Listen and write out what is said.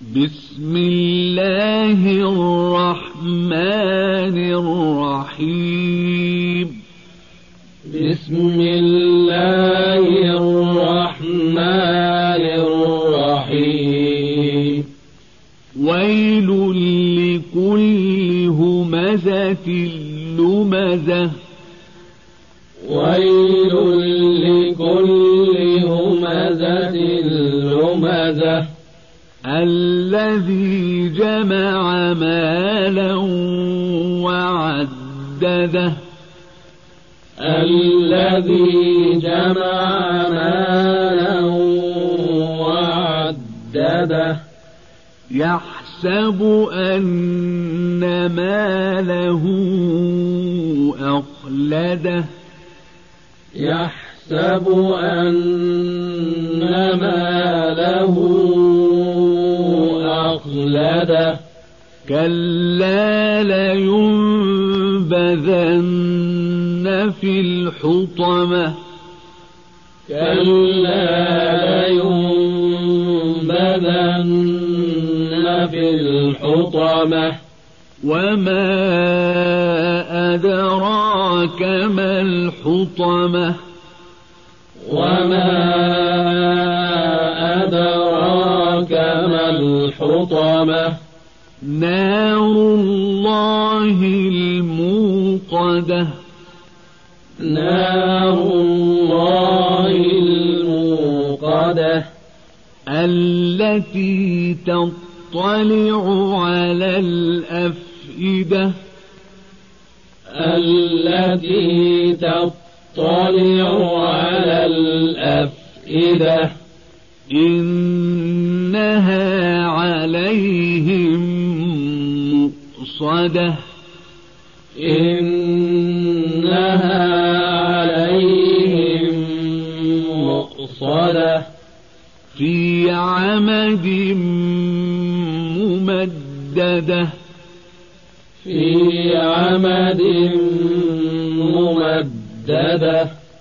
بسم الله الرحمن الرحيم. بسم الله الرحمن الرحيم. ويل لكل همزة لمزة. ويل لكل همزة لمزة. الذي جمع مالا وعدده. الذي جمع مالا وعدده. يحسب أن ماله أخلده. يحسب أن ماله أخلده كلا لينبذن في الحطمة. كلا لينبذن في الحطمة. وما أدراك ما الحطمة. وما الحطمة نار الله الموقدة. نار الله الموقدة. التي تطلع على الأفئدة. التي تطلع على الأفئدة. إنها عليهم مؤصدة إنها عليهم مؤصدة في عمد ممددة. في عمد ممددة.